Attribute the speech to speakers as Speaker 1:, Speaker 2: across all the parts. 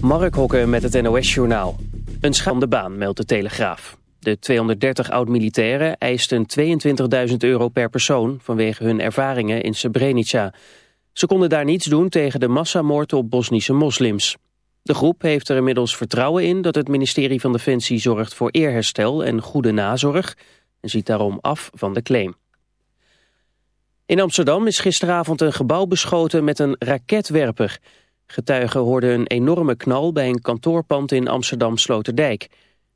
Speaker 1: Mark Hokken met het NOS-journaal. Een schande baan, meldt de Telegraaf. De 230 oud-militairen eisten 22.000 euro per persoon... vanwege hun ervaringen in Srebrenica. Ze konden daar niets doen tegen de massamoord op Bosnische moslims. De groep heeft er inmiddels vertrouwen in... dat het ministerie van Defensie zorgt voor eerherstel en goede nazorg... en ziet daarom af van de claim. In Amsterdam is gisteravond een gebouw beschoten met een raketwerper... Getuigen hoorden een enorme knal bij een kantoorpand in Amsterdam-Sloterdijk.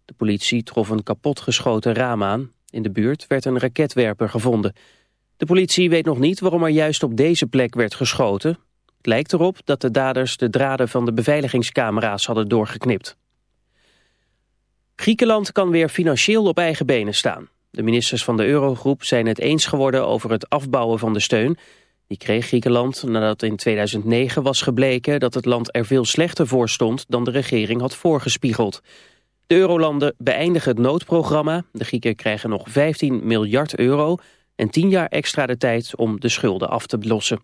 Speaker 1: De politie trof een kapotgeschoten raam aan. In de buurt werd een raketwerper gevonden. De politie weet nog niet waarom er juist op deze plek werd geschoten. Het lijkt erop dat de daders de draden van de beveiligingscamera's hadden doorgeknipt. Griekenland kan weer financieel op eigen benen staan. De ministers van de Eurogroep zijn het eens geworden over het afbouwen van de steun... Die kreeg Griekenland nadat in 2009 was gebleken dat het land er veel slechter voor stond dan de regering had voorgespiegeld. De eurolanden beëindigen het noodprogramma. De Grieken krijgen nog 15 miljard euro en 10 jaar extra de tijd om de schulden af te lossen.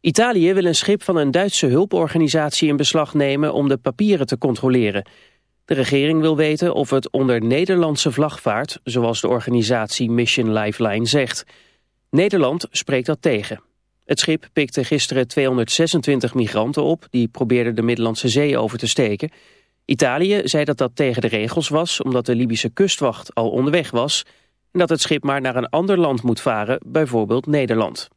Speaker 1: Italië wil een schip van een Duitse hulporganisatie in beslag nemen om de papieren te controleren. De regering wil weten of het onder Nederlandse vlag vaart, zoals de organisatie Mission Lifeline zegt. Nederland spreekt dat tegen. Het schip pikte gisteren 226 migranten op... die probeerden de Middellandse Zee over te steken. Italië zei dat dat tegen de regels was... omdat de Libische kustwacht al onderweg was... en dat het schip maar naar een ander land moet varen, bijvoorbeeld Nederland.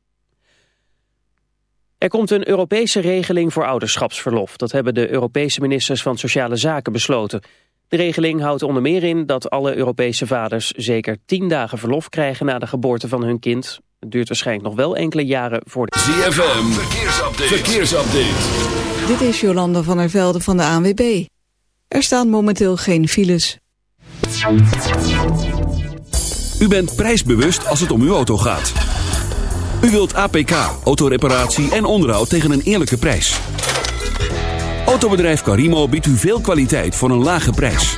Speaker 1: Er komt een Europese regeling voor ouderschapsverlof. Dat hebben de Europese ministers van Sociale Zaken besloten. De regeling houdt onder meer in dat alle Europese vaders zeker 10 dagen verlof krijgen na de geboorte van hun kind. Het duurt waarschijnlijk nog wel enkele jaren voor de...
Speaker 2: ZFM, verkeersupdate. verkeersupdate.
Speaker 3: Dit is Jolanda van der Velde van de ANWB. Er staan momenteel geen files.
Speaker 2: U bent prijsbewust als het om uw auto gaat. U wilt APK, autoreparatie en onderhoud tegen een eerlijke prijs. Autobedrijf Carimo biedt u veel kwaliteit voor een lage prijs.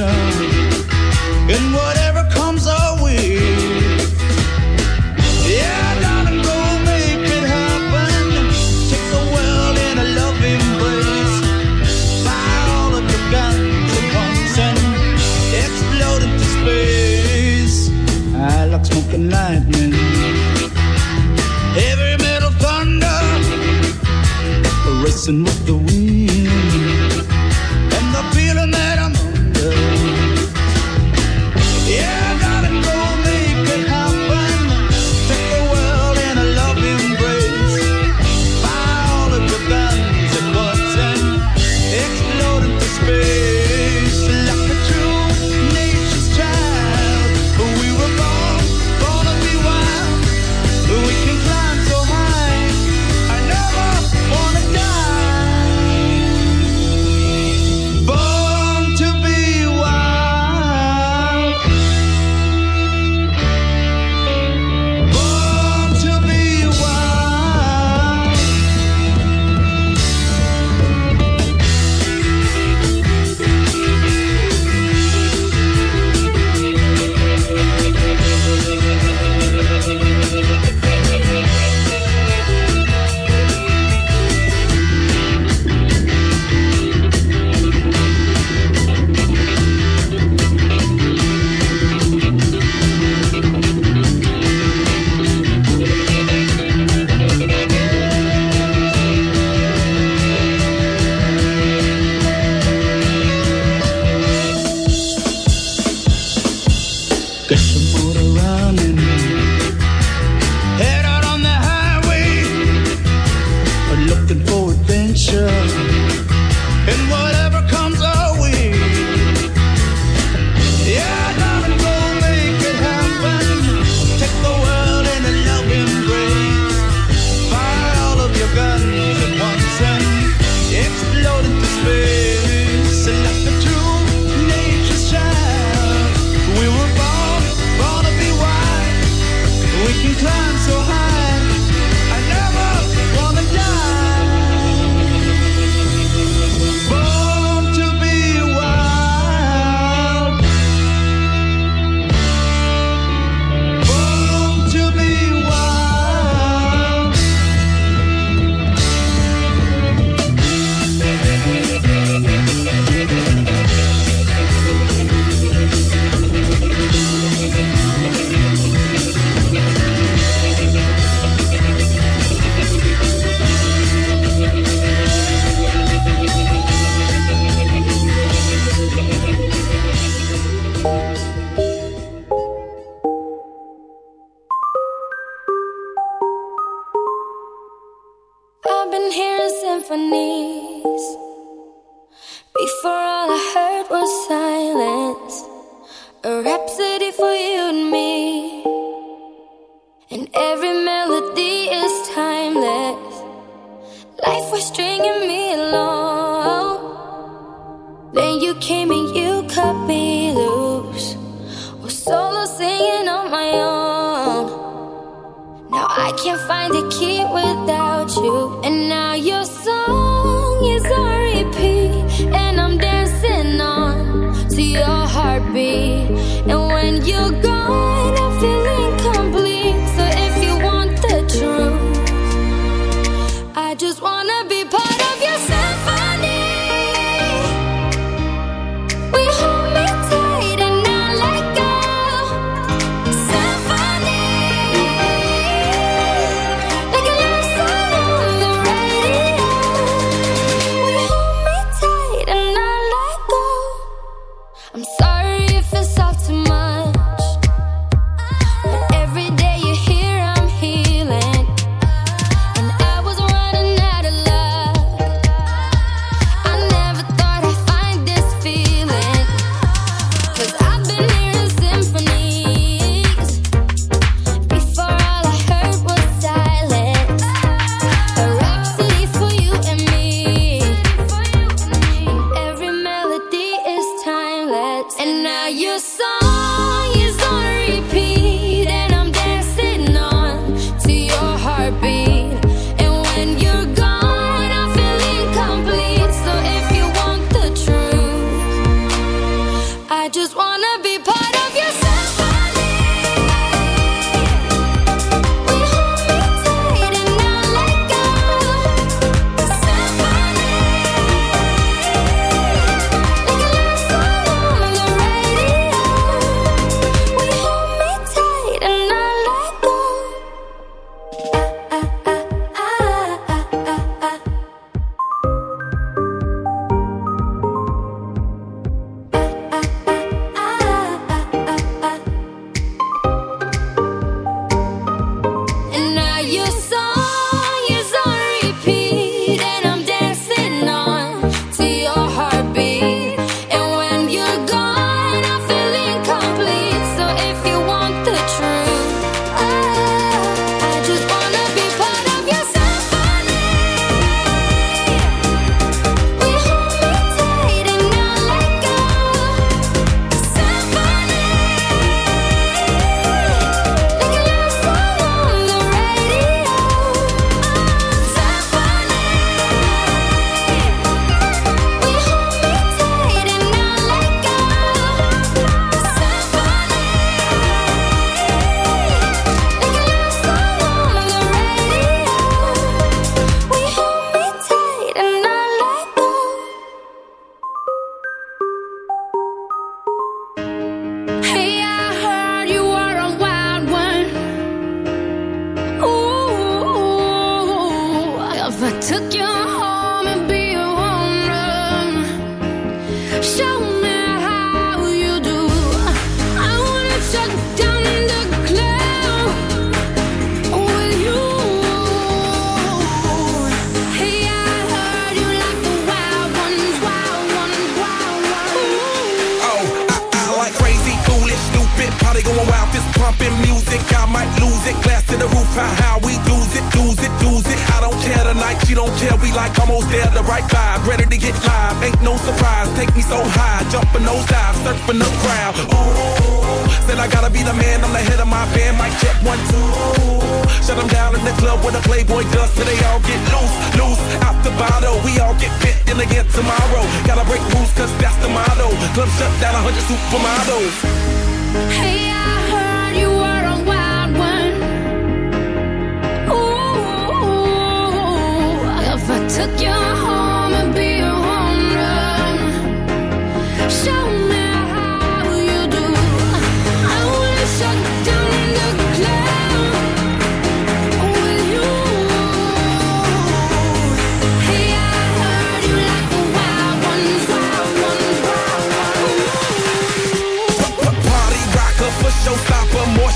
Speaker 4: ocean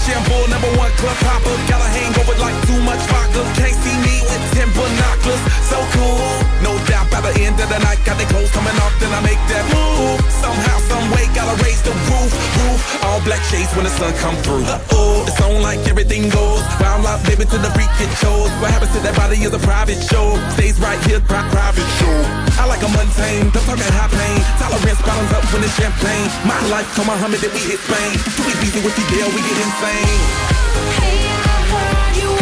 Speaker 4: Shampoo, number one club popper. Got a hangover like too much vodka. Can't see end of the night, got the clothes coming off, then I make that move. Somehow, some way, gotta raise the roof, roof. All black shades when the sun come through. Uh oh, it's on like everything goes. Wild life, baby, to the freak it shows. What happens to that body is a private show. Stays right here, pri private show. I like a mundane, the fucking high pain. Tolerance bottoms up when it's champagne. My life, come on, Muhammad, then we hit Spain. Too easy with the deal, we get insane.
Speaker 5: Hey, I heard you.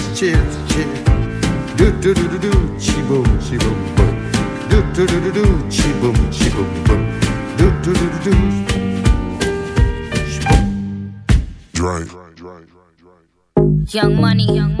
Speaker 6: chips, chips. Do do do do do, chi boom, chi boom boom. Do do do do do, chi boom, chi boom boom. Do do do do do.
Speaker 7: Drink.
Speaker 8: Young money, young money,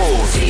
Speaker 9: Four.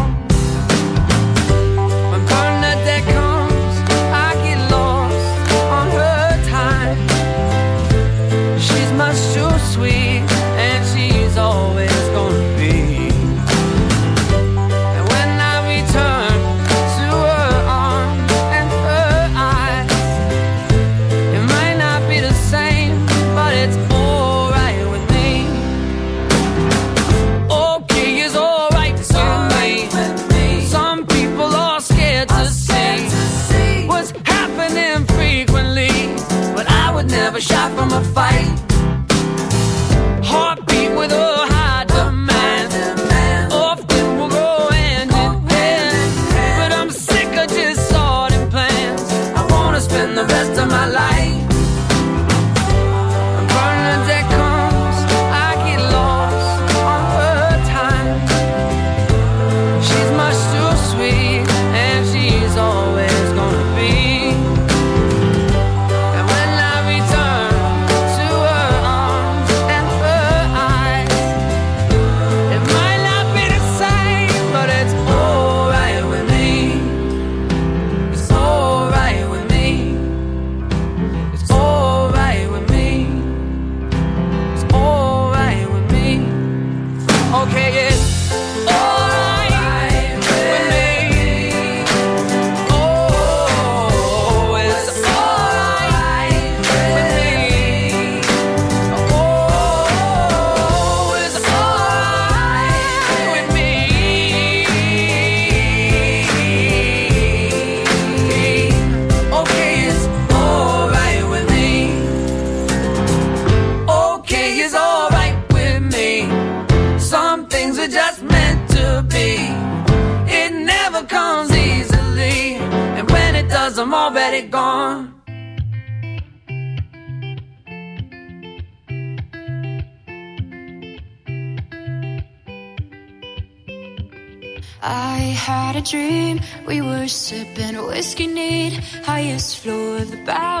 Speaker 5: about